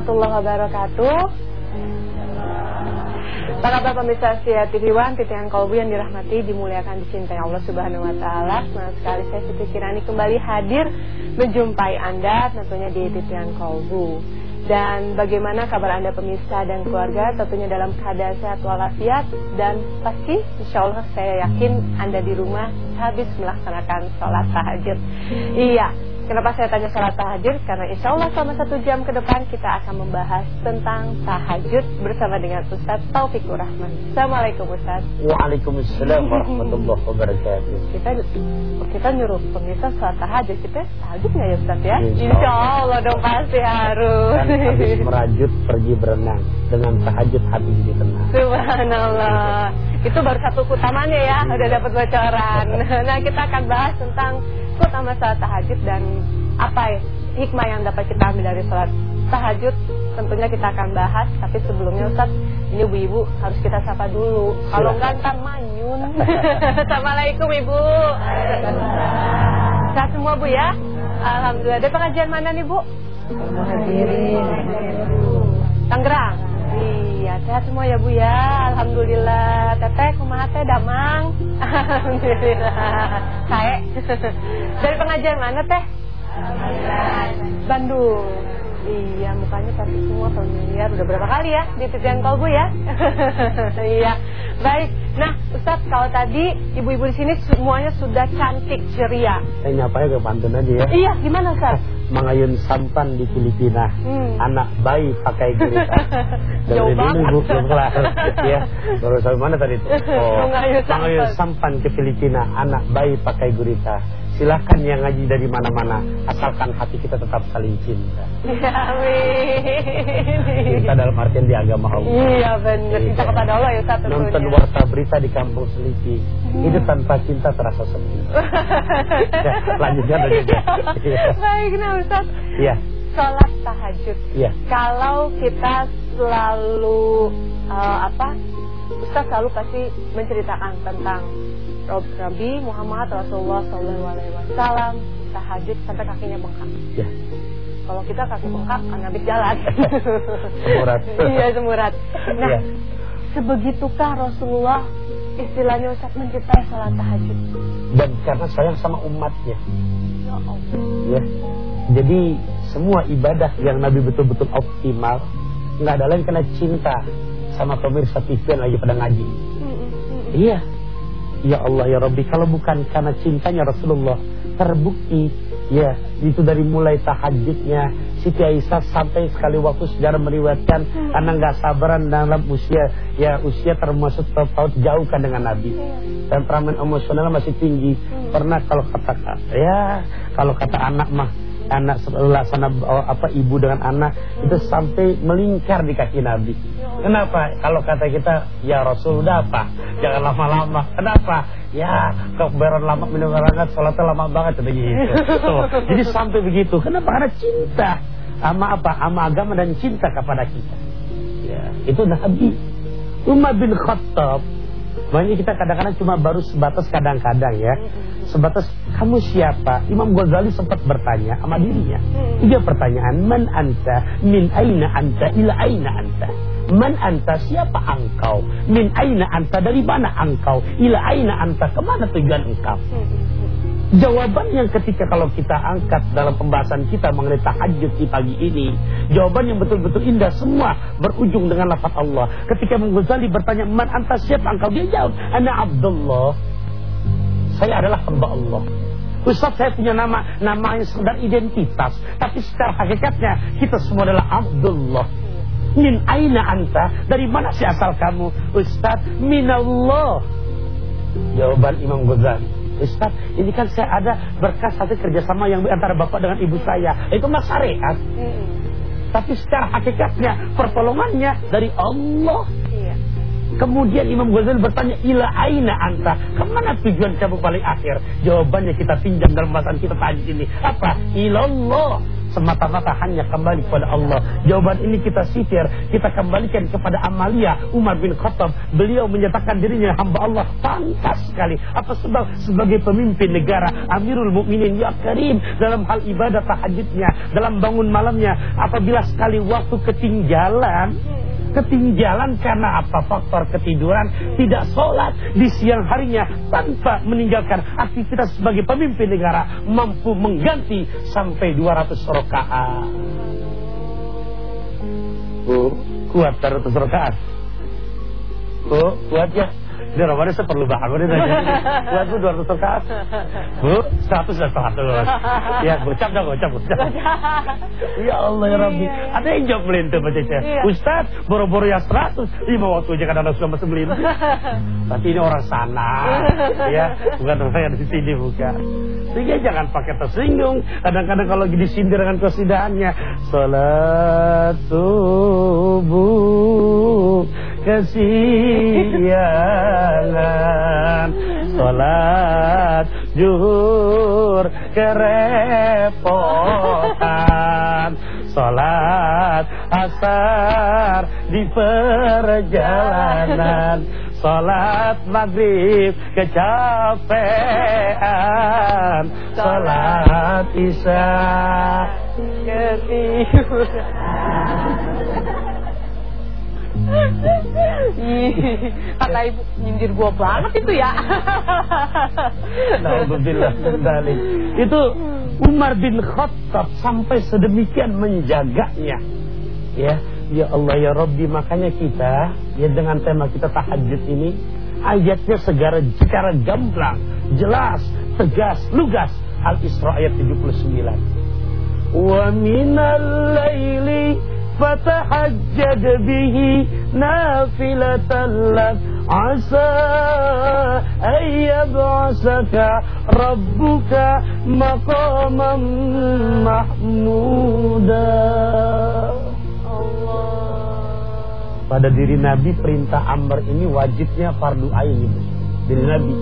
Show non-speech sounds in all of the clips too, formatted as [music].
warahmatullahi wabarakatuh. Para Bapak pemirsa Sia TV One, titian kolbu yang dirahmati, dimuliakan, dicintai Allah Subhanahu Wa Taala. Senang sekali saya Siti Kirani kembali hadir menjumpai Anda tentunya di titian kolbu. Dan bagaimana kabar Anda pemirsa dan keluarga tentunya dalam keadaan sehat walafiat dan pasti insya Allah saya yakin Anda di rumah habis melaksanakan sholat tahajud. Iya, Kenapa saya tanya sholat tahajud? Karena insya Allah selama satu jam ke depan kita akan membahas tentang tahajud bersama dengan Ustaz Taufikur Rahman. Assalamualaikum Ustaz. Waalaikumsalam warahmatullahi wabarakatuh. Kita kita nyuruh pemirsa sholat tahajud kita tahajud nggak ya Ustaz ya? Insya Allah dong pasti harus. Kan habis merajut pergi berenang dengan tahajud hati jadi tenang. Subhanallah. Itu baru satu utamanya ya, udah dapat bocoran. [laughs] Nah, kita akan bahas tentang utama salat tahajud dan apa ya, hikmah yang dapat kita ambil dari salat tahajud. Tentunya kita akan bahas, tapi sebelumnya Ustaz, ini ibu-ibu harus kita sapa dulu. Kalau enggak ntar manyun. [laughs] Assalamualaikum Ibu. Sehat semua Bu ya? Alhamdulillah. Ada pengajian mana nih Bu? Hadirin. Tangerang. Iya, sehat semua ya Bu ya. Alhamdulillah. Teteh kumaha teh damang? [laughs] Alhamdulillah. Sae. [laughs] Dari pengajian mana teh? Bandung. Iya, mukanya pasti semua familiar. Udah berapa kali ya di titian kolbu ya? [laughs] iya. Baik. Nah, Ustaz, kalau tadi ibu-ibu di sini semuanya sudah cantik, ceria. Saya nyapanya ke pantun aja ya. Iya, gimana Ustaz? [laughs] Mangayun sampan di Filipina. Hmm. Anak bayi pakai gurita. [laughs] Jauh Dari dulu banget. Bu belum kelar. ya. Baru sampai mana tadi itu? Mangayun sampan. Sampan ke Filipina. Anak bayi pakai gurita. Silahkan yang ngaji dari mana-mana. Asalkan hati kita tetap saling cinta. Ya, amin. Cinta dalam artian di agama Allah. Iya benar, cinta kepada Allah ya Ustaz Nonton warta berita di kampung Seliki. Hidup tanpa cinta terasa sepi. Ya, lanjutnya lanjutnya. Iya. [laughs] Baik, nah Ustaz. Iya. Sholat tahajud. Iya. Kalau kita selalu eh, apa? Ustaz selalu pasti menceritakan tentang Nabi Muhammad Rasulullah Wasallam tahajud sampai kakinya bengkak. Ya. Kalau kita kaki bengkak, kan habis jalan. Semurat. [laughs] iya semurat. Nah, Iya. sebegitukah Rasulullah istilahnya Ustaz mencintai sholat tahajud? Dan karena sayang sama umatnya. Ya Allah. Ya. Jadi semua ibadah yang Nabi betul-betul optimal nggak ada lain karena cinta sama pemirsa TV yang lagi pada ngaji. Iya. Ya Allah ya Rabbi kalau bukan karena cintanya Rasulullah terbukti ya itu dari mulai tahajudnya Siti Aisyah sampai sekali waktu sejarah meriwayatkan karena nggak sabaran dalam usia ya usia termasuk terpaut jauh kan dengan Nabi. Temperamen emosional masih tinggi. Pernah kalau kata ya kalau kata anak mah anak laksana oh, apa ibu dengan anak itu sampai melingkar di kaki Nabi. Kenapa? Kalau kata kita ya Rasul udah apa? Jangan lama-lama. Kenapa? Ya keberan lama minum hangat sholatnya lama banget kata gitu. Tuh. Jadi sampai begitu. Kenapa? Karena cinta sama apa? Sama agama dan cinta kepada kita. Ya, itu Nabi. Umar bin Khattab Makanya kita kadang-kadang cuma baru sebatas kadang-kadang ya. Sebatas kamu siapa? Imam Ghazali sempat bertanya sama dirinya. Tiga pertanyaan Man anta? Min aina anta? Ila aina anta? Man anta? Siapa engkau? Min aina anta? Dari mana engkau? Ila aina anta? Ke mana tujuan engkau Jawaban yang ketika kalau kita angkat dalam pembahasan kita mengenai tahajud di pagi ini Jawaban yang betul-betul indah semua berujung dengan lafaz Allah. Ketika Ghazali bertanya Man anta siapa engkau Dia jawab Ana Abdullah. Saya adalah hamba Allah. Ustaz saya punya nama Nama yang sekedar identitas. Tapi secara hakikatnya Kita semua adalah Abdullah. Min aina anta? Dari mana sih asal kamu? Ustaz Minallah. Jawaban Imam Ghazali Ustaz, ini kan saya ada berkas satu kerjasama yang antara bapak dengan ibu saya. Itu mah syariat. Tapi secara hakikatnya pertolongannya dari Allah. Kemudian Imam Ghazali bertanya, ila aina anta? Ke mana tujuan kamu paling akhir? Jawabannya kita pinjam dalam bahasa kita tadi ini. Apa? Ilallah semata-mata hanya kembali kepada Allah. Jawaban ini kita sisir, kita kembalikan kepada Amalia Umar bin Khattab. Beliau menyatakan dirinya hamba Allah pantas sekali. Apa sebab sebagai pemimpin negara Amirul Mukminin ya Karim dalam hal ibadah tahajudnya, dalam bangun malamnya apabila sekali waktu ketinggalan ketinggalan karena apa faktor ketiduran tidak sholat di siang harinya tanpa meninggalkan aktivitas sebagai pemimpin negara mampu mengganti sampai 200 rakaat. Bu, kuat 200 rakaat. Bu, kuat ya. Ini Ramadan saya perlu bangun ini. [laughs] Buat bu 200 rakaat. Bu, 100 sudah telat dulu. Ya, gocap dah gocap, gocap. [laughs] Ya Allah ya Rabbi. Iya, iya. Ada yang jawab melintir Pak Cece. Iya. Ustaz, boro-boro yang 100. Lima waktunya kadang-kadang sudah masuk melintir. [laughs] Tapi ini orang sana. ya, bukan orang yang di sini bukan. Sehingga jangan pakai tersinggung. Kadang-kadang kalau lagi disindir dengan kesidahannya. Salat subuh kesiangan Salat juhur kerepotan. Salat asar di perjalanan. Salat maghrib kecapean. Salat isya Ih, Kata ibu nyindir gua banget itu ya. Alhamdulillah kembali. Itu Umar bin Khattab sampai sedemikian menjaganya. Ya, ya Allah ya Rabbi makanya kita ya dengan tema kita tahajud ini ayatnya segera secara gamblang, jelas, tegas, lugas. Al-Isra ayat 79. Wa minal laili fatahajjad bihi nafilatan lak asa an yab'asaka rabbuka maqaman mahmuda pada diri Nabi perintah Amr ini wajibnya fardu ain. Diri Nabi.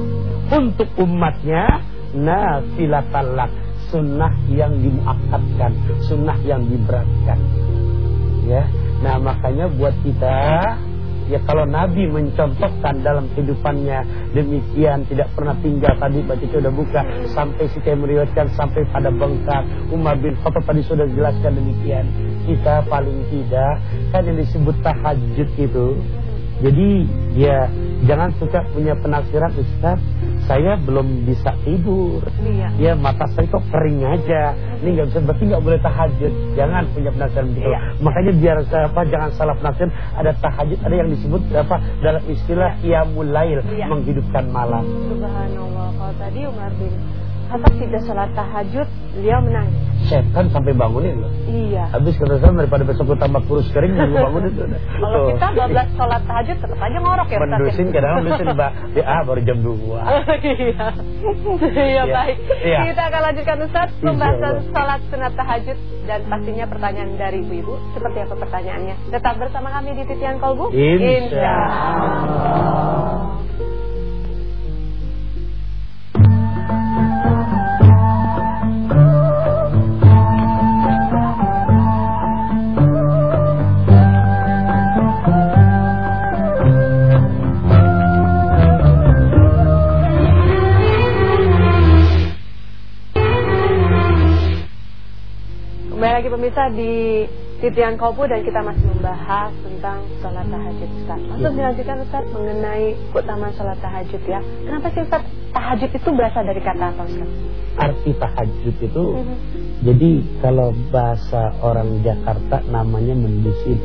Untuk umatnya nafilatan lak. Sunnah yang dimuakatkan sunnah yang diberatkan ya. Nah makanya buat kita ya kalau Nabi mencontohkan dalam kehidupannya demikian tidak pernah tinggal tadi baca sudah buka sampai si meriwayatkan sampai pada bengkak Umar bin Khattab tadi sudah jelaskan demikian. Kita paling tidak kan yang disebut tahajud itu jadi ya jangan suka punya penafsiran Ustaz saya belum bisa tidur. Iya. Ya mata saya kok kering aja. Ini nggak bisa berarti nggak boleh tahajud. Jangan punya penafsiran begitu. Iya. Makanya biar saya apa jangan salah penafsiran. Ada tahajud, ada yang disebut apa dalam istilah qiyamul lail, Iya. menghidupkan malam. Subhanallah. Kalau tadi Umar bin Khattab tidak sholat tahajud, beliau menangis. Setan sampai bangunin loh. Iya. Habis kata saya daripada besok gue tambah kurus kering gue bangunin tuh. Kalau kita 12 sholat tahajud tetap aja ngorok ya ya? Mendusin kadang-kadang mendusin mbak. Ya ah baru jam 2 Iya. Iya Iya. baik. Iya. Kita akan lanjutkan Ustaz pembahasan sholat sunat tahajud dan pastinya pertanyaan dari ibu-ibu. Seperti apa pertanyaannya? Tetap bersama kami di Titian Kolbu. Insya Allah. Pemirsa di Titian Kolbu dan kita masih membahas tentang sholat tahajud Ustaz. Langsung Ya. dilanjutkan Ustaz mengenai keutamaan sholat tahajud ya. Kenapa sih Ustaz tahajud itu berasal dari kata apa Ustaz? Arti tahajud itu Mhm. Jadi kalau bahasa orang Jakarta namanya mendusin.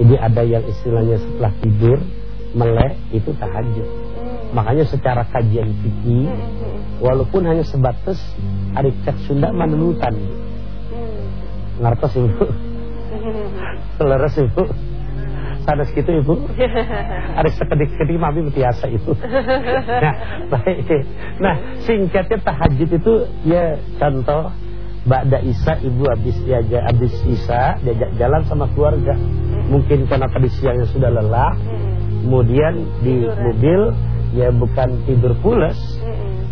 Jadi ada yang istilahnya setelah tidur melek itu tahajud. Hmm. Makanya secara kajian fikih Hmm. walaupun hanya sebatas cek Sunda manunutan. Hmm. Ngertos ibu? [laughs] Seleres ibu? Sanes gitu ibu? [laughs] Ada sekedik-kedik mami biasa itu. Nah, baik. Nah, singkatnya tahajud itu ya contoh Ba'da Isa ibu habis diajak habis Isa diajak jalan sama keluarga. Mungkin karena tadi siangnya sudah lelah, kemudian di mobil ya bukan tidur Mm-mm.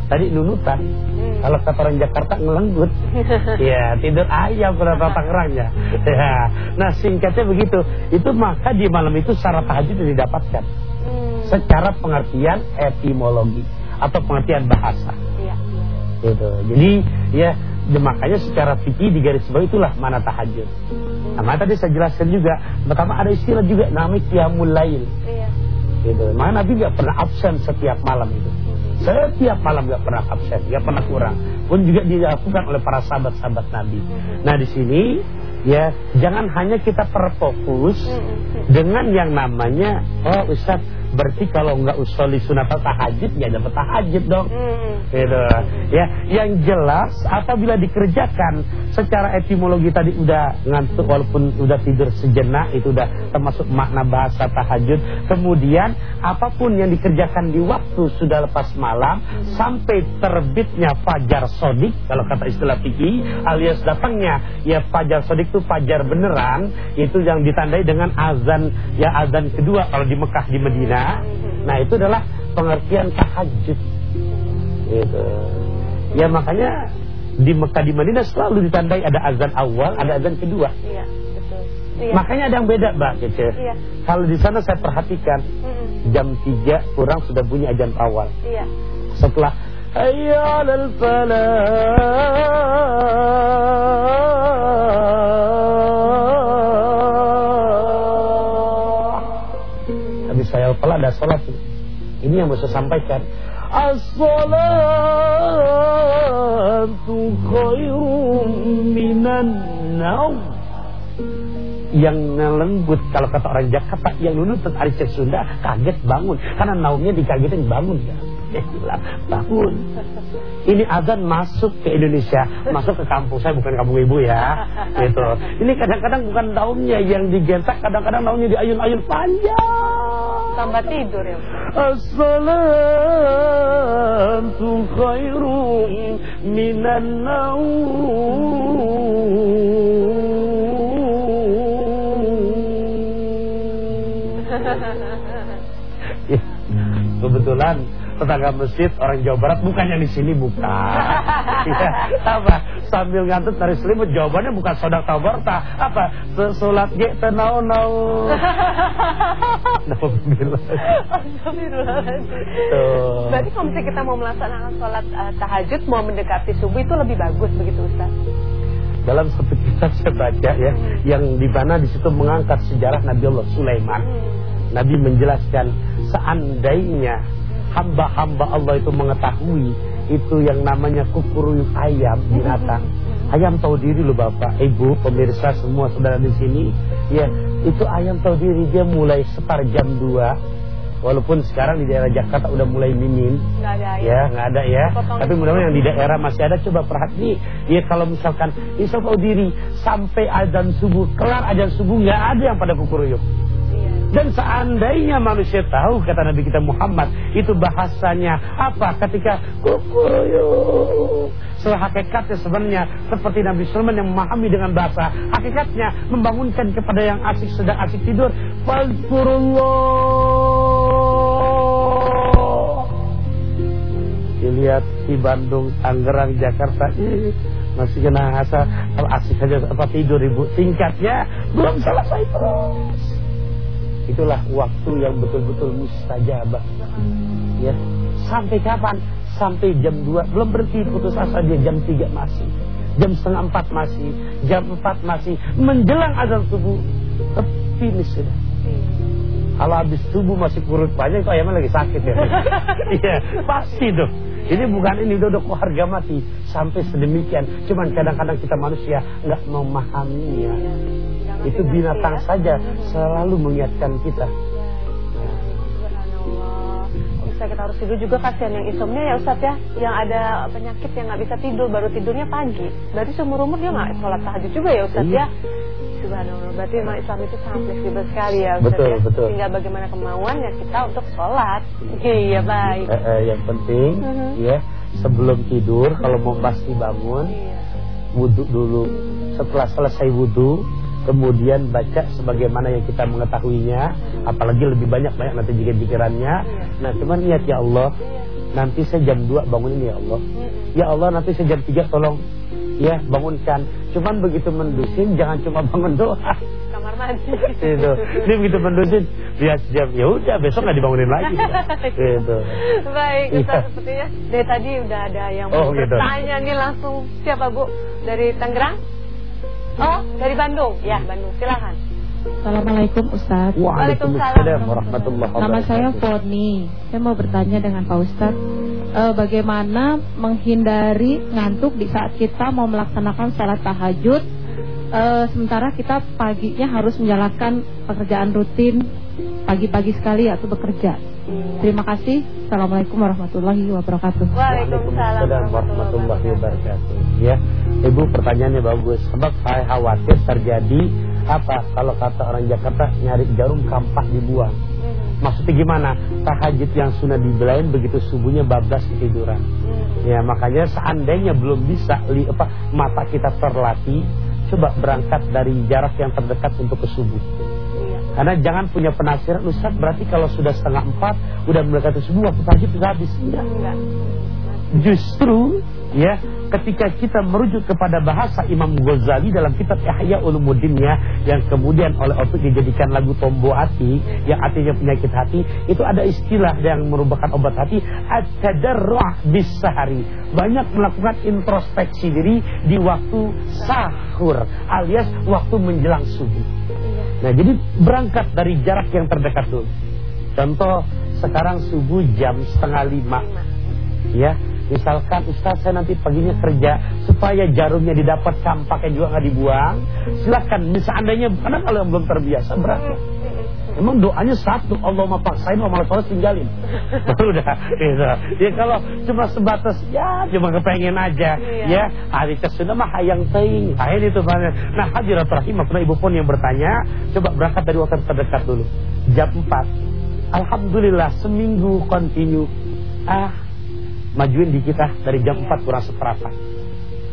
Tadi nunutan Mm. kalau kata orang Jakarta ngelenggut. [laughs] Ya tidur ayam berapa Tangerangnya [laughs] ya. Nah singkatnya begitu. Itu maka di malam itu syarat tahajud didapatkan. Mm. secara pengertian etimologi atau pengertian bahasa. Iya, iya. gitu. Jadi ya ya makanya secara fikih di garis bawah itulah mana tahajud. Nah mana tadi saya jelaskan juga pertama ada istilah juga namanya qiyamul lail. Iya. gitu. Mana Nabi nggak pernah absen setiap malam itu setiap malam nggak pernah absen nggak pernah kurang. Pun juga dilakukan oleh para sahabat-sahabat Nabi. Nah di sini ya jangan hanya kita terfokus Mm-mm. dengan yang namanya oh Ustaz berarti kalau nggak usoli sunat tahajud ya dapat tahajud dong. Mm-mm. gitu. Ya yang jelas apabila dikerjakan secara etimologi tadi udah ngantuk walaupun udah tidur sejenak itu udah termasuk makna bahasa tahajud. Kemudian apa pun yang dikerjakan di waktu sudah lepas malam sampai terbitnya fajar sodik kalau kata istilah fikih alias datangnya ya fajar sodik itu fajar beneran itu yang ditandai dengan azan ya azan kedua kalau di Mekah di Medina nah itu adalah pengertian tahajud gitu. Ya makanya di Mekah di Madinah selalu ditandai ada azan awal, ada azan kedua. Iya, betul. Iya. Makanya ada yang beda, Mbak Kece. Iya. Kalau di sana saya perhatikan jam 3 kurang sudah bunyi azan awal. Iya. Setelah hayya 'alal falah. Ada salat. Ini yang saya sampaikan. As-salatu khairum minan naum. Yang lembut kalau kata orang Jakarta yang nuntut Ariset Sunda kaget bangun karena naumnya dikagetin bangun ya. Bangun. Ini azan masuk ke Indonesia, masuk ke kampung saya bukan kampung ibu ya. Gitu. Ini kadang-kadang bukan naumnya yang digentak, kadang-kadang naumnya diayun-ayun panjang. Tambah tidur ya. As-salatu khairun minan naum. Ya, [laughs] kebetulan tetangga masjid orang Jawa Barat bukannya di sini bukan. [laughs] Ya, apa? Sambil ngantuk dari selimut jawabannya bukan sodak tabarta. Apa? Salat ge tenau nau. Berarti kalau misalnya kita mau melaksanakan sholat eh, tahajud mau mendekati subuh itu lebih bagus begitu Ustaz? Dalam satu kitab saya baca ya, yang di mana di situ mengangkat sejarah Nabi Allah Sulaiman. Nabi menjelaskan seandainya hamba-hamba Allah itu mengetahui itu yang namanya kukuruyuk ayam binatang. Ayam tahu diri loh Bapak, Ibu, pemirsa semua saudara di sini. Ya, itu ayam tahu diri dia mulai setar jam 2. Walaupun sekarang di daerah Jakarta udah mulai minim. Nggak ada ya? Ya, nggak ada ya. Potong Tapi mudah-mudahan yang di daerah masih ada coba perhati. Ya kalau misalkan Isa tahu diri sampai azan subuh, kelar azan subuh nggak ada yang pada kukuruyuk. Dan seandainya manusia tahu kata Nabi kita Muhammad itu bahasanya apa ketika. Soal hakikatnya sebenarnya seperti Nabi Sulaiman yang memahami dengan bahasa hakikatnya membangunkan kepada yang asik sedang asik tidur. Fazkurullah. Dilihat di Bandung, Tangerang, Jakarta, ih, masih kena asa kalau asik saja apa tidur ibu. Singkatnya belum selesai terus. Itulah waktu yang betul-betul mustajabah. Ya, sampai kapan? Sampai jam 2 belum berhenti putus asa dia jam 3 masih. Jam setengah 4 masih, jam 4 masih, menjelang azan subuh finish sudah. Kalau habis subuh masih kurut banyak itu ayamnya lagi sakit ya. [laughs] Iya, pasti tuh. Ini bukan ini udah harga mati sampai sedemikian. Cuman kadang-kadang kita manusia nggak memahaminya. Itu binatang ya. saja selalu mengingatkan kita. Ustaz kita harus tidur juga kasihan yang insomnia ya Ustaz ya Yang ada penyakit yang nggak bisa tidur Baru tidurnya pagi Berarti seumur umur dia nggak sholat tahajud juga ya Ustaz Iya. ya Subhanallah Berarti memang Islam itu sangat fleksibel sekali ya Ustaz Betul, ya betul. Tinggal bagaimana kemauan ya kita untuk sholat Iya baik Eh, eh, yang penting Mhm. ya sebelum tidur kalau mau pasti bangun Iya wudhu dulu. Setelah selesai wudhu kemudian baca sebagaimana yang kita mengetahuinya, apalagi lebih banyak banyak nanti jika pikirannya. Nah, cuman niat ya Allah, nanti saya jam 2 bangunin ya Allah. Ya Allah, nanti saya jam 3 tolong ya bangunkan. Cuman begitu mendusin jangan cuma bangun doa. Kamar mandi. Itu. Ini begitu mendusin dia jam ya udah besok nggak dibangunin lagi. gitu. Baik, Iya. Ustaz sepertinya dari tadi udah ada yang Oh, gitu. bertanya nih langsung siapa Bu? Dari Tangerang? Oh, dari Bandung. Ya, Bandung. Silakan. Assalamualaikum Ustaz. Waalaikumsalam. Warahmatullahi wabarakatuh. Nama saya Foni. Saya mau bertanya dengan Pak Ustaz eh, Bagaimana menghindari ngantuk di saat kita mau melaksanakan salat tahajud? Eh, Sementara kita paginya harus menjalankan pekerjaan rutin Pagi-pagi sekali yaitu bekerja. Terima kasih. Assalamualaikum warahmatullahi wabarakatuh. Waalaikumsalam warahmatullahi wabarakatuh. Ya, Ibu pertanyaannya bagus. Sebab saya khawatir terjadi apa kalau kata orang Jakarta nyari jarum kampak dibuang. Mhm. Maksudnya gimana? Tahajud yang sudah dibelain begitu subuhnya bablas ketiduran. Mhm. Ya, makanya seandainya belum bisa li, apa mata kita terlatih, coba berangkat dari jarak yang terdekat untuk ke subuh. Iya. Karena jangan punya penafsiran Ustaz berarti kalau sudah setengah empat udah mendekati subuh waktu tahajud sudah habis. Enggak. Enggak. Justru ya ketika kita merujuk kepada bahasa Imam Ghazali dalam kitab Ihya Ulumuddinnya yang kemudian oleh Otuk dijadikan lagu tombo hati yang artinya penyakit hati itu ada istilah yang merupakan obat hati at-tadarruh bis-sahari. Banyak melakukan introspeksi diri di waktu sahur alias waktu menjelang subuh. Iya. Nah jadi berangkat dari jarak yang terdekat dulu Contoh sekarang subuh jam setengah lima. Ya Misalkan Ustaz saya nanti paginya kerja Supaya jarumnya didapat campaknya juga nggak dibuang. Silakan Seandainya Karena kalau yang belum terbiasa berat ya. Emang doanya satu Allah paksain Allah sholat tinggalin. [laughs] Udah gitu. Ya kalau cuma sebatas Ya cuma kepengen aja Iya. Ya. Hari kesudah mah hayang teing Lain itu banyak Nah hadirat rahimah Pernah ibu pun yang bertanya Coba berangkat dari waktu terdekat dulu. Jam 4 Alhamdulillah seminggu continue. Ah Majuin di kita dari jam 4 kurang seperempat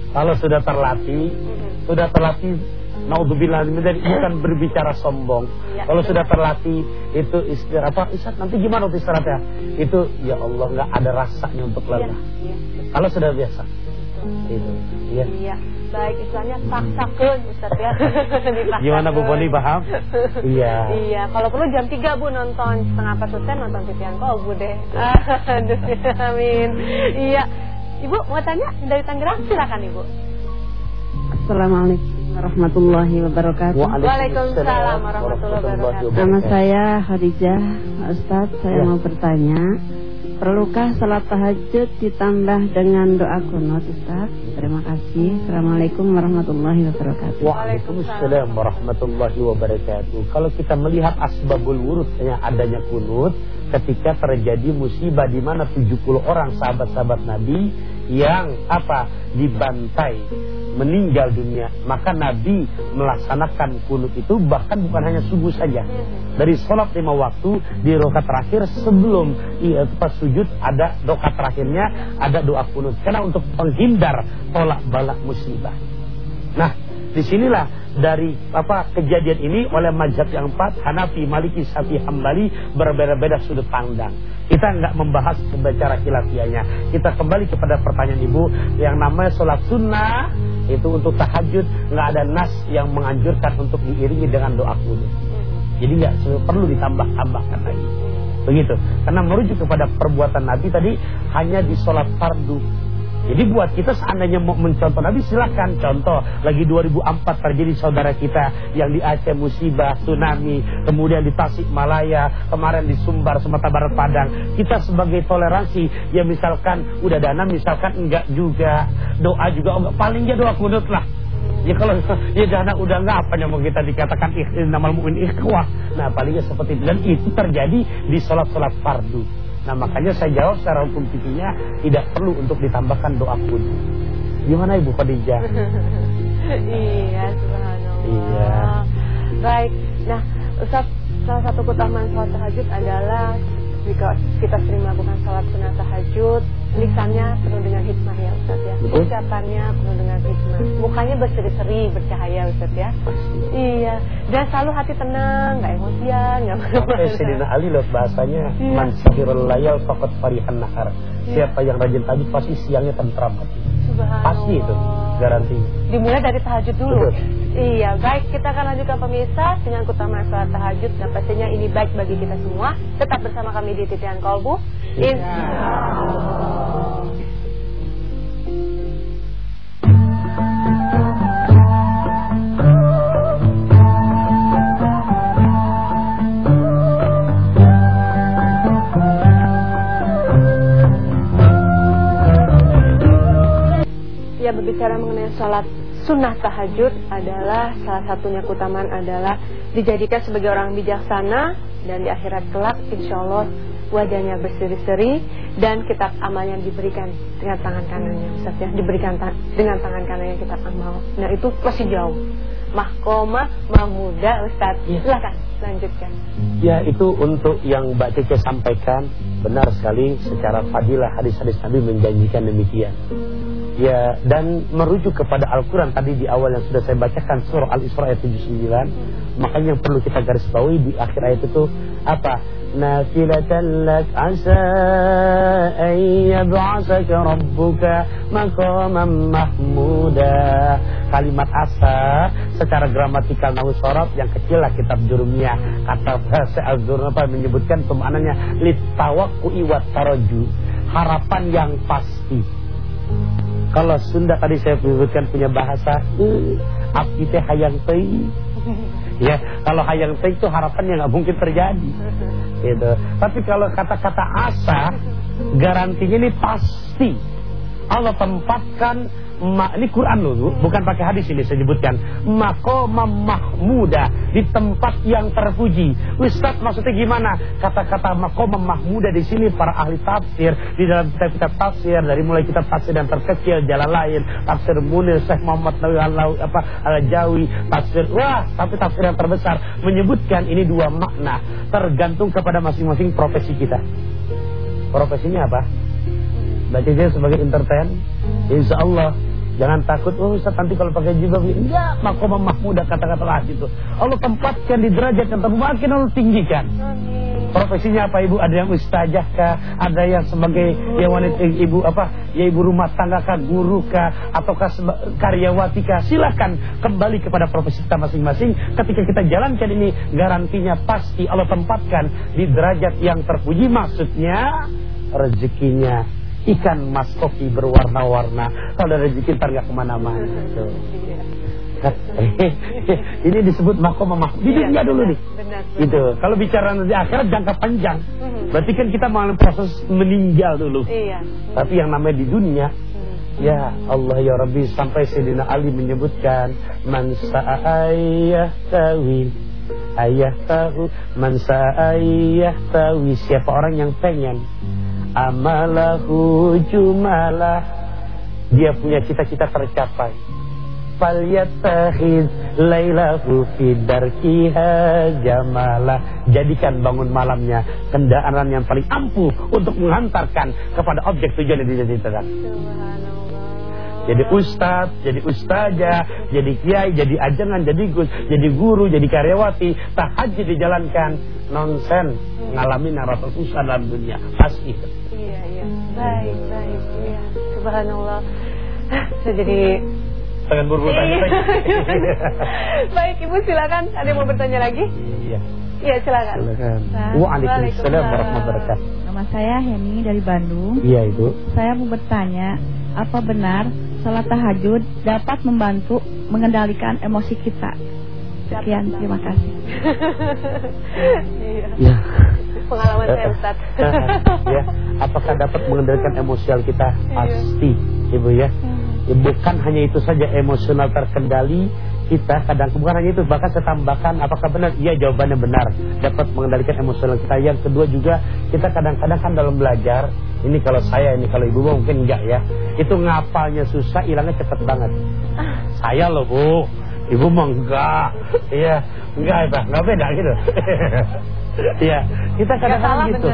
Kalau sudah terlatih Sudah terlatih Naudzubillah dzalik, bukan berbicara sombong. Iya. Kalau sudah terlatih itu istirahat apa? Ustaz nanti gimana untuk istirahatnya? Itu ya Allah nggak ada rasanya untuk Iya. lelah. Iya. Kalau sudah biasa. Itu. Iya. Iya. Baik istilahnya paksakeun Ustaz ya. [laughs] Gimana Bu Boni paham? Iya. Iya, kalau perlu jam 3 Bu nonton setengah selesai nonton titian Bu deh. Aduh, [laughs] amin. Iya. Ibu mau tanya dari Tangerang silakan Ibu. Assalamualaikum warahmatullahi wabarakatuh. Waalaikumsalam warahmatullahi wabarakatuh. Nama saya Khadijah, Pak Ustadz. Saya Ya. mau bertanya, perlukah salat tahajud ditambah dengan doa kunut, Ustaz? Terima kasih. Assalamualaikum warahmatullahi wabarakatuh. Waalaikumsalam warahmatullahi wabarakatuh. Kalau kita melihat asbabul wurud yang adanya kunut ketika terjadi musibah di mana 70 orang sahabat-sahabat Nabi yang apa? Dibantai meninggal dunia. Maka Nabi melaksanakan kunut itu bahkan bukan hanya subuh saja. Dari sholat lima waktu di rokat terakhir sebelum pas sujud ada rokat terakhirnya ada doa kunut. Karena untuk menghindar tolak balak musibah. Nah, di sinilah dari apa kejadian ini oleh mazhab yang empat Hanafi, Maliki, Syafi'i, Hambali berbeda-beda sudut pandang. Kita nggak membahas secara khilafiahnya. Kita kembali kepada pertanyaan ibu yang namanya sholat sunnah itu untuk tahajud nggak ada nas yang menganjurkan untuk diiringi dengan doa kunut. Jadi nggak perlu ditambah-tambahkan lagi. Begitu. Karena merujuk kepada perbuatan Nabi tadi hanya di sholat fardu. Jadi buat kita seandainya mau mencontoh Nabi silahkan contoh. Lagi 2004 terjadi saudara kita yang di Aceh musibah, tsunami, kemudian di Tasik Malaya, kemarin di Sumbar, Sumatera Barat, Padang. Kita sebagai toleransi, ya misalkan udah dana, misalkan enggak juga. Doa juga enggak, paling ya doa kunut lah. Ya kalau [laughs] ya dana udah enggak apa yang mau kita dikatakan ik- nama mu'min ikhwah. Nah palingnya seperti itu. Dan itu terjadi di sholat-sholat fardu. Nah makanya saya jawab secara hukum fikihnya tidak perlu untuk ditambahkan doa kunut. Gimana Ibu Khadijah? [laughs] iya, subhanallah. Iya. Baik. Nah, Ustaz, salah satu keutamaan sholat tahajud adalah jika kita sering melakukan sholat sunnah tahajud, lisannya penuh dengan hikmah ya Ustaz ya. Ucapannya penuh dengan hikmah. Mukanya berseri-seri, bercahaya Ustaz ya. Iya. Dan selalu hati tenang, nggak emosian, nggak Sampai Sayyidina Ali loh bahasanya Iya. man sahirul layal faqad farihan nahar. Iya. Siapa yang rajin tahajud pasti siangnya tentram hati. Pasti itu garanti. Dimulai dari tahajud dulu. Betul. Iya, baik kita akan lanjutkan pemirsa dengan keutamaan sholat tahajud dan pastinya ini baik bagi kita semua. Tetap bersama kami di Titian Kolbu. Insya Allah. Sholat sunnah tahajud adalah salah satunya keutamaan adalah dijadikan sebagai orang bijaksana dan di akhirat kelak insya Allah wajahnya berseri-seri dan kitab amalnya diberikan dengan tangan kanannya Ustaz ya. Diberikan ta- dengan tangan kanannya kitab amal. Nah itu masih jauh. Mahkoma mahmuda Ustaz. Iya. silakan lanjutkan. Ya itu untuk yang Mbak Cece sampaikan. Benar sekali secara fadilah hadis-hadis Nabi menjanjikan demikian. Ya dan merujuk kepada Al-Quran tadi di awal yang sudah saya bacakan surah Al-Isra ayat 79 makanya yang perlu kita garis bawahi di akhir ayat itu apa? Nafilatan lak asa an yab'asaka rabbuka maqaman mahmuda. Kalimat asa secara gramatikal nahu sorab yang kecil lah kitab jurumnya. Kata bahasa al apa menyebutkan pemaknanya litawakui wa taraju harapan yang pasti kalau Sunda tadi saya menyebutkan punya bahasa eh, api teh hayang teh ya kalau hayang teh itu harapan yang nggak mungkin terjadi. Gitu. Tapi kalau kata-kata asa garantinya ini pasti. Allah tempatkan ini Quran loh Bu, bukan pakai hadis ini saya sebutkan maqamam mahmuda di tempat yang terpuji. Ustaz maksudnya gimana? Kata-kata maqamam mahmuda di sini para ahli tafsir di dalam kitab-kitab tafsir dari mulai kitab tafsir yang terkecil jalan lain tafsir Munir Syekh Muhammad Nawawi Al- apa Al-Jawi tafsir wah tapi tafsir yang terbesar. Menyebutkan ini dua makna tergantung kepada masing-masing profesi kita. Profesinya apa? Baca dia sebagai entertain Insya Allah Jangan takut Oh Ustaz nanti kalau pakai jilbab Enggak Makomah mahmudah kata-kata lah itu Allah tempatkan di derajat yang termakin Allah tinggikan Profesinya apa ibu? Ada yang ustazah kah? Ada yang sebagai yang wanita ibu apa? Ya ibu rumah tangga kah? Guru kah? Ataukah karyawati kah? Silakan kembali kepada profesi kita masing-masing. Ketika kita jalankan ini garantinya pasti Allah tempatkan di derajat yang terpuji. Maksudnya rezekinya ikan mas kopi berwarna-warna. Kalau ada rezeki ntar gak ke mana-mana. Tuh. [laughs] ini disebut makom makom di dunia dulu nih. benar Gitu. Kalau bicara nanti akhirat jangka panjang. Mhm. Berarti kan kita mengalami proses meninggal dulu. iya Tapi yang namanya di dunia Ya Allah ya Rabbi sampai Sayyidina Ali menyebutkan man sa'ayah tawi ayah tahu man sa'ayah tawi siapa orang yang pengen amalahu jumalah. Dia punya cita-cita tercapai. Falyatahid lailahu fi darkiha jamalah jadikan bangun malamnya kendaraan yang paling ampuh untuk menghantarkan kepada objek tujuan yang dijadikan Subhanallah jadi ustadz, jadi ustazah, jadi kiai, jadi ajangan, jadi gus, jadi guru, jadi karyawati, tahajud dijalankan, nonsen, ngalamin yang rasa susah dalam dunia, pasti. Iya, iya. Baik, baik. Iya. Subhanallah. Saya jadi Pengen buru-buru tanya Iya. lagi. [laughs] Baik, Ibu silakan. Ada yang mau bertanya lagi? Iya, Iya, silakan. silakan. Nah, Waalaikumsalam warahmatullahi wabarakatuh. Nama saya Heni dari Bandung. Iya itu. Saya mau bertanya, apa benar salat tahajud dapat membantu mengendalikan emosi kita? Sekian, terima kasih. [laughs] Iya. Ya. Pengalaman saya, Ustaz. [laughs] ya, apakah dapat mengendalikan emosional kita? Iya. Pasti, Ibu ya. Ya, bukan hanya itu saja emosional terkendali kita kadang bukan hanya itu bahkan saya tambahkan apakah benar iya jawabannya benar dapat mengendalikan emosional kita yang kedua juga kita kadang-kadang kan dalam belajar ini kalau saya ini kalau ibu mungkin enggak ya itu ngapalnya susah hilangnya cepet banget saya loh bu Ibu mah enggak. Iya, Enggak, Pak. Enggak beda gitu. [laughs] Iya, kita kadang-kadang gitu.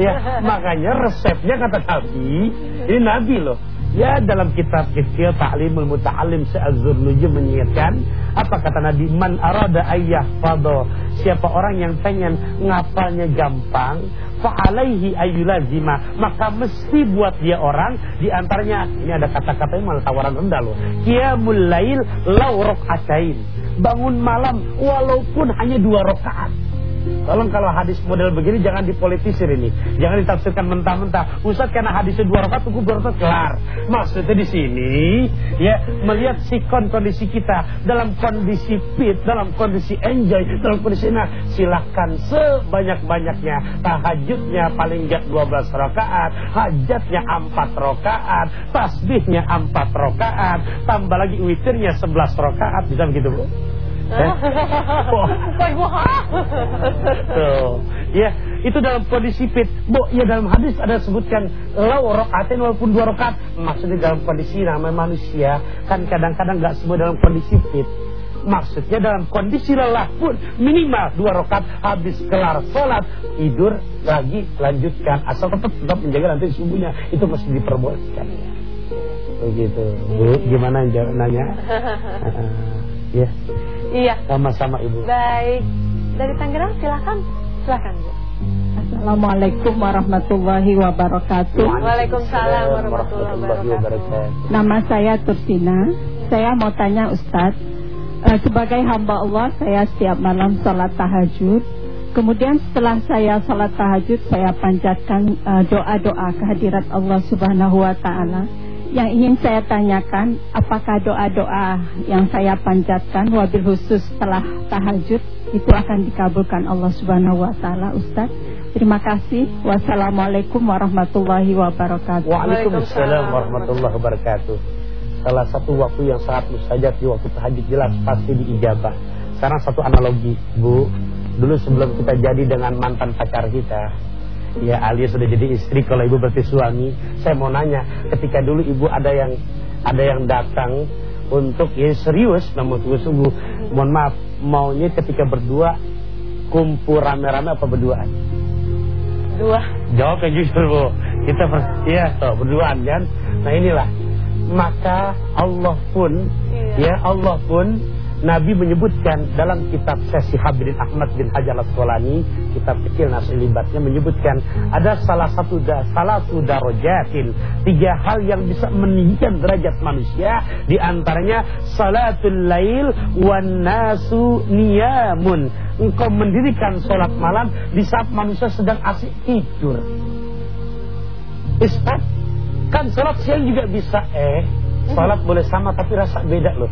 Iya, makanya resepnya kata Nabi, ini Nabi loh. Ya dalam kitab Ikhtiar Ta'limul Muta'alim Se'azurnuji mengingatkan Apa kata Nabi? Man arada ayyah fado Siapa orang yang pengen ngapalnya gampang Fa'alaihi ayyulazima Maka mesti buat dia orang Di antaranya Ini ada kata-kata yang malah tawaran rendah loh. Qiyamul lail lau rok'atain Bangun malam walaupun hanya dua rokaat Tolong kalau hadis model begini jangan dipolitisir ini. Jangan ditafsirkan mentah-mentah. Ustaz karena hadisnya dua rakaat tunggu dua kelar. Maksudnya di sini ya melihat sikon kondisi kita dalam kondisi fit, dalam kondisi enjoy, dalam kondisi nah silahkan sebanyak-banyaknya tahajudnya paling enggak 12 rakaat, hajatnya 4 rakaat, tasbihnya 4 rakaat, tambah lagi witirnya 11 rakaat bisa begitu Bu? Eh? Tuh. Ya, itu dalam kondisi fit. Bu, ya dalam hadis ada sebutkan lau rokaatin walaupun dua rokaat. Maksudnya dalam kondisi namanya manusia kan kadang-kadang nggak semua dalam kondisi fit. Maksudnya dalam kondisi lelah pun minimal dua rokat habis kelar sholat tidur lagi lanjutkan asal tetap tetap menjaga nanti subuhnya itu mesti diperbolehkan. Begitu, Bu. Gimana nanya? [laughs] ya. Iya. Sama-sama Ibu. Baik. Dari Tangerang silakan. Silakan Bu. Assalamualaikum warahmatullahi wabarakatuh. Waalaikumsalam warahmatullahi wabarakatuh. Nama saya Tursina. Saya mau tanya Ustadz, eh, sebagai hamba Allah saya setiap malam sholat tahajud. Kemudian setelah saya sholat tahajud saya panjatkan eh, doa-doa kehadirat Allah Subhanahu Wa Taala. Yang ingin saya tanyakan, apakah doa-doa yang saya panjatkan wabil khusus setelah tahajud itu akan dikabulkan Allah Subhanahu wa taala, Ustaz? Terima kasih. Wassalamualaikum warahmatullahi wabarakatuh. Waalaikumsalam warahmatullahi wabarakatuh. Salah satu waktu yang sangat mustajab di waktu tahajud jelas pasti diijabah. Sekarang satu analogi, Bu. Dulu sebelum kita jadi dengan mantan pacar kita, Ya alias sudah jadi istri kalau ibu berarti suami. Saya mau nanya, ketika dulu ibu ada yang ada yang datang untuk ya serius namun sungguh-sungguh. Mohon maaf, maunya ketika berdua kumpul rame-rame apa berduaan? Dua. Jawab yang jujur bu. Kita ber, ya toh, berduaan kan. Nah inilah maka Allah pun iya. ya Allah pun Nabi menyebutkan dalam kitab sesi Habibin Ahmad bin Hajar Asqalani, kitab kecil nasi libatnya menyebutkan ada salah satu da, salah satu darajatin, tiga hal yang bisa meninggikan derajat manusia di antaranya salatul lail wan nasu niyamun. Engkau mendirikan salat malam di saat manusia sedang asik tidur. Ustaz, kan salat siang juga bisa eh salat boleh sama tapi rasa beda loh.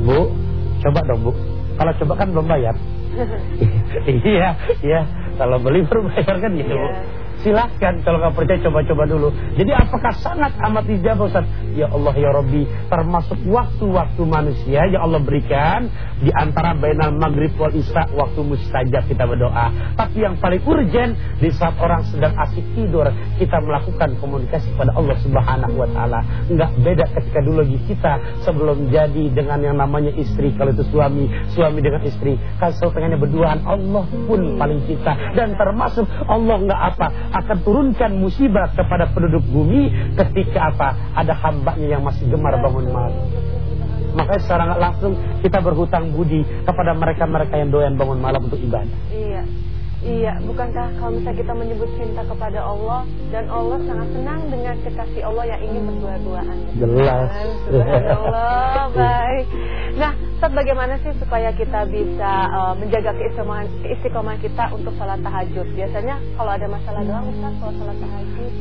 Bu, coba dong Bu. Kalau coba kan belum bayar. [laughs] iya, iya. Kalau beli baru bayar kan gitu. Yeah. Silahkan kalau nggak percaya coba-coba dulu. Jadi apakah sangat amat dijabah Ustaz? Ya Allah ya Rabbi, termasuk waktu-waktu manusia yang Allah berikan di antara bainal maghrib wal isya waktu mustajab kita berdoa. Tapi yang paling urgent di saat orang sedang asik tidur, kita melakukan komunikasi pada Allah Subhanahu wa taala. Enggak beda ketika dulu lagi kita sebelum jadi dengan yang namanya istri kalau itu suami, suami dengan istri. Kan selalu pengennya berduaan, Allah pun paling kita dan termasuk Allah enggak apa akan turunkan musibah kepada penduduk bumi ketika apa? Ada hambanya yang masih gemar bangun malam. Makanya secara langsung kita berhutang budi kepada mereka-mereka yang doyan bangun malam untuk ibadah. Iya. Iya, bukankah kalau misalnya kita menyebut cinta kepada Allah dan Allah sangat senang dengan kekasih Allah yang ingin berdua-duaan. Jelas. Allah, baik. Nah, Ustaz bagaimana sih supaya kita bisa uh, menjaga keistiqomahan kita untuk sholat tahajud? Biasanya kalau ada masalah doang Ustaz kalau sholat tahajud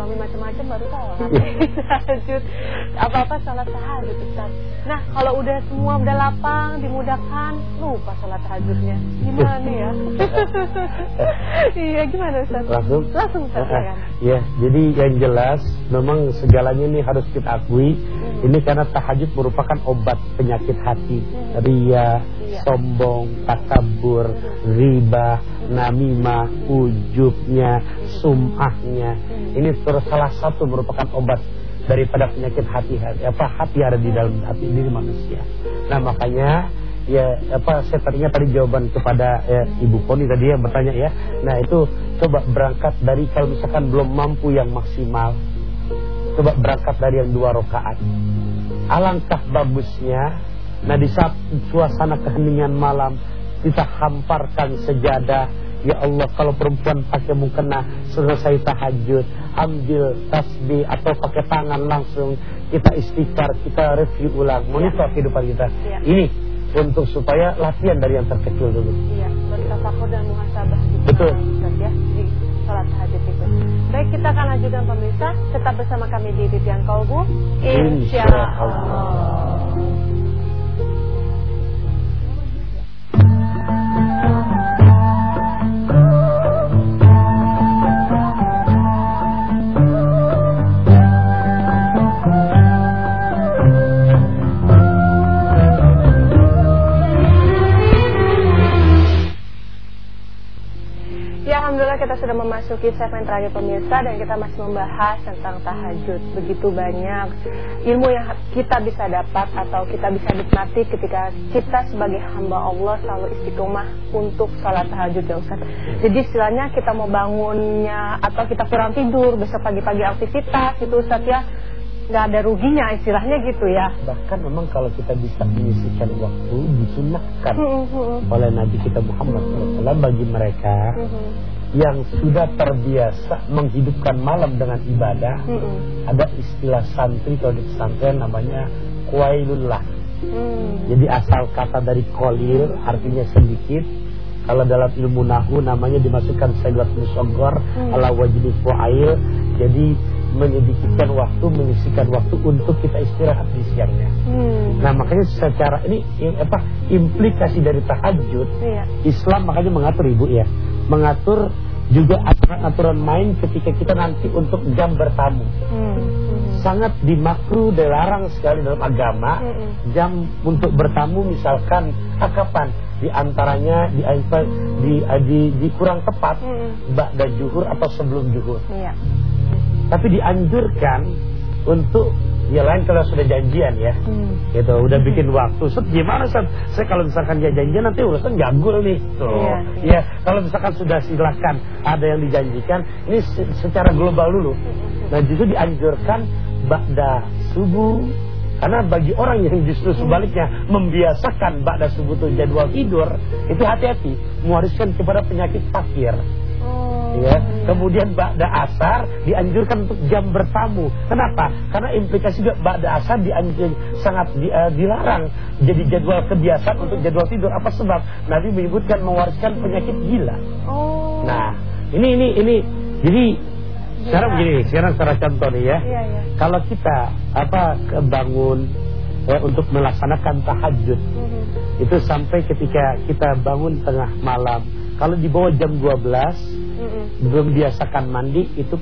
suami macam-macam baru tahu [laughs] tahajud apa-apa sholat tahajud Ustaz. Nah kalau udah semua udah lapang dimudahkan lupa sholat tahajudnya. Gimana ya? [laughs] Iya gimana Ustaz? Langsung? Langsung Ustaz ya ya jadi yang jelas memang segalanya ini harus kita akui. Hmm. ini karena tahajud merupakan obat penyakit hati. Hmm. ria iya. sombong takabur riba namimah ujubnya sumahnya ini salah satu merupakan obat daripada penyakit hati, hati apa hati ada di dalam hati diri manusia. Nah makanya ya apa saya tadinya tadi jawaban kepada ya, Ibu Poni tadi yang bertanya ya. Nah itu coba berangkat dari kalau misalkan belum mampu yang maksimal, coba berangkat dari yang dua rakaat. Alangkah bagusnya, nah di saat suasana keheningan malam kita hamparkan sejadah. Ya Allah kalau perempuan pakai mukena selesai tahajud Ambil tasbih atau pakai tangan langsung Kita istighfar, kita review ulang Monitor ya. kehidupan kita. Ya. Ini untuk supaya latihan dari yang terkecil dulu. Iya, bertafakur dan muhasabah gitu Betul. ya, di sholat tahajud itu. Baik kita akan lanjutkan pemirsa. Tetap bersama kami di Titian Kolbu Insya Allah sudah memasuki segmen terakhir pemirsa dan kita masih membahas tentang tahajud. Begitu banyak ilmu yang kita bisa dapat atau kita bisa nikmati ketika kita sebagai hamba Allah selalu istiqomah untuk sholat tahajud ya Ustaz. Jadi istilahnya kita mau bangunnya atau kita kurang tidur, besok pagi-pagi aktivitas itu Ustaz ya nggak ada ruginya istilahnya gitu ya. Bahkan memang kalau kita bisa menyisihkan waktu disunahkan hmm, hmm, hmm. oleh Nabi kita Muhammad SAW bagi mereka yang sudah terbiasa menghidupkan malam dengan ibadah. Ada istilah santri kalau di pesantren namanya kuailullah. Jadi asal kata dari kolil artinya sedikit. Kalau dalam ilmu nahu namanya dimasukkan segelas musogor ala wajib fuail. Jadi menyedikitkan waktu, menyisikan waktu untuk kita istirahat di siangnya. Hmm. Nah makanya secara ini apa implikasi dari tahajud, iya. Islam makanya mengatur ibu ya, mengatur juga aturan-aturan main ketika kita nanti untuk jam bertamu. Hmm. Sangat dimakruh, dilarang sekali dalam agama hmm. jam untuk bertamu misalkan ah, kapan? Di antaranya di di, di, di kurang tepat hmm. ba'da juhur atau sebelum juhur. Iya. Tapi dianjurkan untuk ya lain kalau sudah janjian ya. Hmm. gitu udah bikin waktu. Set gimana set? Saya kalau misalkan dia janjian nanti urusan gagul nih. Tuh. iya, iya. ya kalau misalkan sudah silakan ada yang dijanjikan ini secara global dulu. Nah justru dianjurkan ba'da subuh karena bagi orang yang justru sebaliknya membiasakan ba'da subuh itu jadwal tidur itu hati-hati mewariskan kepada penyakit fakir ya. Kemudian ba'da asar dianjurkan untuk jam bertamu. Kenapa? Karena implikasi juga ba'da asar dianjur sangat di, uh, dilarang jadi jadwal kebiasaan untuk jadwal tidur. Apa sebab? Nabi menyebutkan mewariskan penyakit gila. Oh. Nah, ini ini ini jadi sekarang begini, sekarang secara contoh nih ya. Iya, iya. Kalau kita apa kebangun ya, untuk melaksanakan tahajud, mm -hmm. itu sampai ketika kita bangun tengah malam. Kalau di bawah jam 12 mm belum biasakan mandi itu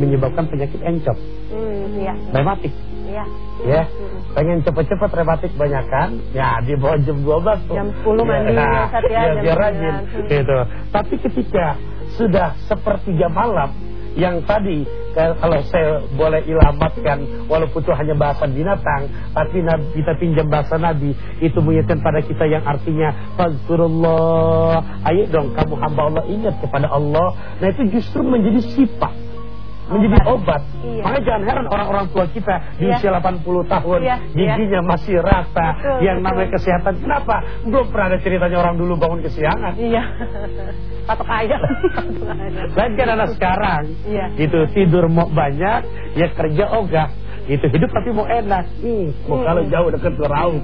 menyebabkan penyakit encok. Mm, iya. Rematik. Iya. Ya. Mm Pengen cepet-cepet rematik banyakan, ya di bawah jam 12 tuh. Jam 10 mandi nah, ya, ya, ya biar rajin gitu. Tapi ketika sudah sepertiga malam yang tadi kalau saya boleh ilamatkan walaupun itu hanya bahasa binatang tapi kita pinjam bahasa Nabi itu mengingatkan pada kita yang artinya fazkurullah. Ayo dong kamu hamba Allah ingat kepada Allah. Nah itu justru menjadi sifat menjadi obat. Iya. Makanya jangan heran orang-orang tua kita di iya. usia 80 tahun iya. giginya iya. masih rata, betul, yang betul. namanya kesehatan. Kenapa? Belum pernah ada ceritanya orang dulu bangun kesiangan. Iya. Patok ayam. Lain kan anak sekarang. Iya. Itu tidur mau banyak, ya kerja ogah itu hidup tapi mau enak hmm, mau hmm. kalau jauh dekat ke raut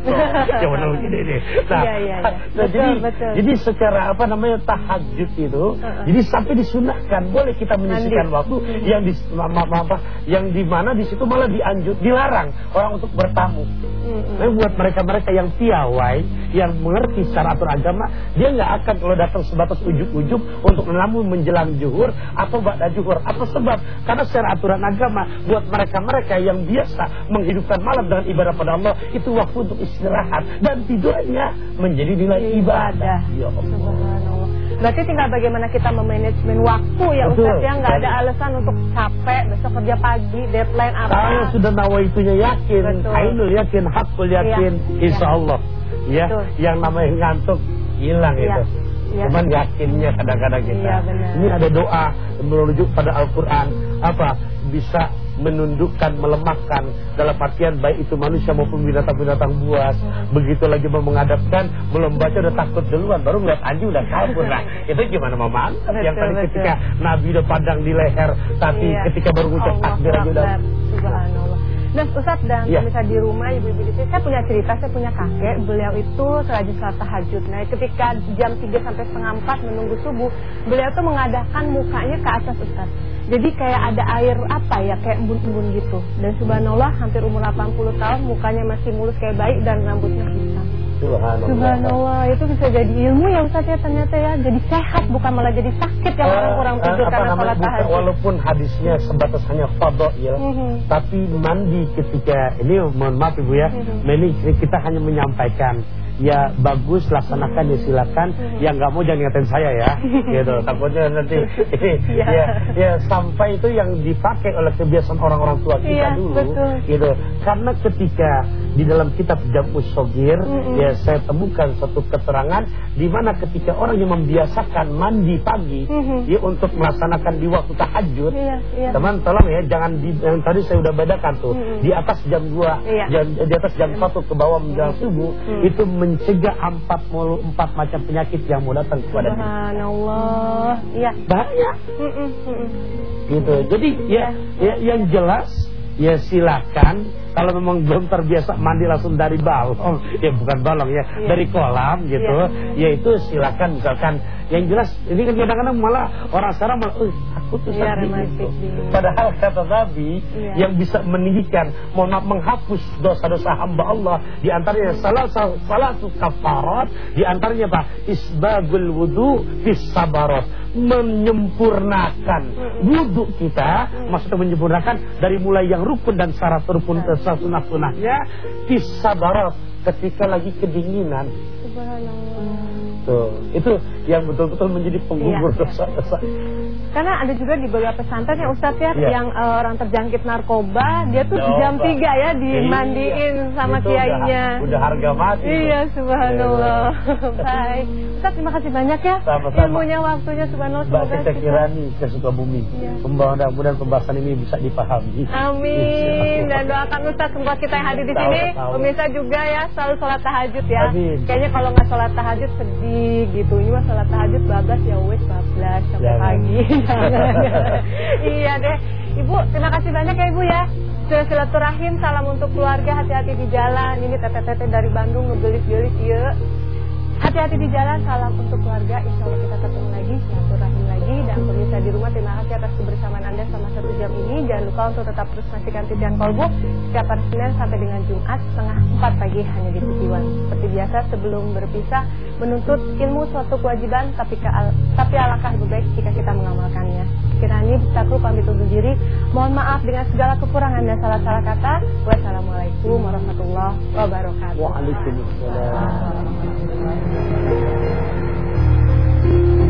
ya benar begini nih nah, ya, ya, ya. nah jadi betul. jadi secara apa namanya tahajud itu uh -uh. jadi sampai disunahkan boleh kita menyisihkan waktu hmm. yang di apa yang di mana di situ malah dianjur dilarang orang untuk bertamu hmm. nah, buat mereka-mereka yang piawai yang mengerti secara aturan agama dia nggak akan kalau datang sebatas ujuk-ujuk untuk menamu menjelang juhur atau ba'da juhur apa sebab karena secara aturan agama buat mereka-mereka yang biasa menghidupkan malam dengan ibadah pada Allah itu waktu untuk istirahat dan tidurnya menjadi nilai ibadah. Ya Allah. Berarti tinggal bagaimana kita memanajemen waktu ya Betul. Ustaz ya nggak ada alasan untuk capek besok kerja pagi deadline apa. Kalau sudah nawa itunya yakin, Ainul yakin, hakul yakin, ya. Insya Allah ya betul. yang namanya ngantuk hilang Iya. itu Iya. cuman yakinnya kadang-kadang kita Iya, benar. ini ada doa merujuk pada Al-Quran apa bisa menundukkan melemahkan dalam artian baik itu manusia maupun binatang-binatang buas begitu lagi mau menghadapkan belum baca udah takut duluan baru ngeliat anjing udah kabur nah itu gimana mantap yang tadi betul. ketika Nabi udah padang di leher tapi Iya. ketika baru ngucap takbir aja udah. Nah Ustaz dan Iya. pemirsa di rumah ibu-ibu di sini saya punya cerita saya punya kakek beliau itu rajin sholat tahajud. Nah ketika jam 3 sampai setengah 4 menunggu subuh beliau tuh mengadakan mukanya ke atas Ustaz. Jadi kayak ada air apa ya kayak embun-embun gitu. Dan subhanallah hampir umur 80 tahun mukanya masih mulus kayak bayi dan rambutnya hitam. Subhanallah. Subhanallah itu bisa jadi ilmu ya Ustaz ya ternyata ya. Jadi sehat bukan malah jadi sakit ya orang kurang Eh, tidur apa karena bukan- tahajud. walaupun hadisnya sebatas hanya fadhail Mhm. tapi mandi ketika ini mohon maaf Ibu ya Mhm. ini kita hanya menyampaikan ya bagus laksanakan ya silakan Mhm. yang nggak mau jangan ngatain saya ya [laughs] gitu takutnya nanti Iya. [laughs] ya ya sampai itu yang dipakai oleh kebiasaan orang-orang tua kita Iya, dulu betul. gitu karena ketika di dalam kitab Jamus Sogir Mhm. ya saya temukan satu keterangan di mana ketika orang yang membiasakan mandi pagi Mhm. ya untuk melaksanakan di waktu tahajud Iya, iya. teman tolong ya jangan di yang tadi saya udah bedakan tuh di atas jam 2 Iya. jam, di atas jam 1 ke bawah menjelang subuh itu mencegah empat mulu empat macam penyakit yang mau datang kepada diri Subhanallah. Iya. mm-mm. gitu jadi ya, ya yang jelas ya silakan kalau memang belum terbiasa mandi langsung dari balong [laughs] ya bukan balong ya Iya. dari kolam gitu Iya. ya itu silakan misalkan yang jelas ini kan kadang-kadang malah orang sekarang malah "Eh, takut tuh Iya, gitu." iya. padahal kata Nabi Iya. yang bisa meninggikan mohon maaf menghapus dosa-dosa hamba Allah di antaranya salah salah satu kafarat di antaranya apa isbagul wudu fis sabarat menyempurnakan wudhu kita maksudnya menyempurnakan dari mulai yang rukun dan syarat rukun eh, sunah sunahnya fis sabarat ketika lagi kedinginan Subhanallah. Tuh itu yang betul-betul menjadi penggugur Iya, iya. dosa-dosa Karena ada juga di beberapa pesantren ya Ustadz ya Iya. yang eh, orang terjangkit narkoba dia tuh Coba. jam 3 ya dimandiin Iya. sama Itu kiainya. udah, udah harga mati Iya, subhanallah. [laughs] Baik. Ustaz terima kasih banyak ya. Sama-sama. Ilmunya waktunya subhanallah Mbak semoga kita kira nih ke Sukabumi Iya. Mudah-mudahan pembahasan ini bisa dipahami Amin dan doakan Ustaz semua kita yang hadir di sini pemirsa juga ya selalu sholat tahajud ya. Amin. Kayaknya kalau nggak sholat tahajud sedih gitu. Ini mah sholat tahajud bablas ya wes bablas sampai Jangan. pagi. [laughs] Iya deh. Ibu terima kasih banyak ya Ibu ya. Sudah silaturahim salam untuk keluarga hati-hati di jalan. Ini teteh-teteh dari Bandung ngegelis-gelis iya. Hati-hati di jalan, salam untuk keluarga. Insya Allah kita ketemu lagi, silaturahim lagi. Dan pemirsa di rumah, terima kasih atas kebersamaan Anda selama satu jam ini. Jangan lupa untuk tetap terus menyaksikan Titian Kolbu setiap hari Senin sampai dengan Jumat setengah empat pagi hanya di One. Seperti biasa, sebelum berpisah, menuntut ilmu suatu kewajiban, tapi, ke, tapi alangkah lebih baik jika kita mengamalkannya. Kirani Bisakru pamit undur diri. Mohon maaf dengan segala kekurangan dan salah-salah kata. Wassalamualaikum warahmatullahi wabarakatuh. Waalaikumsalam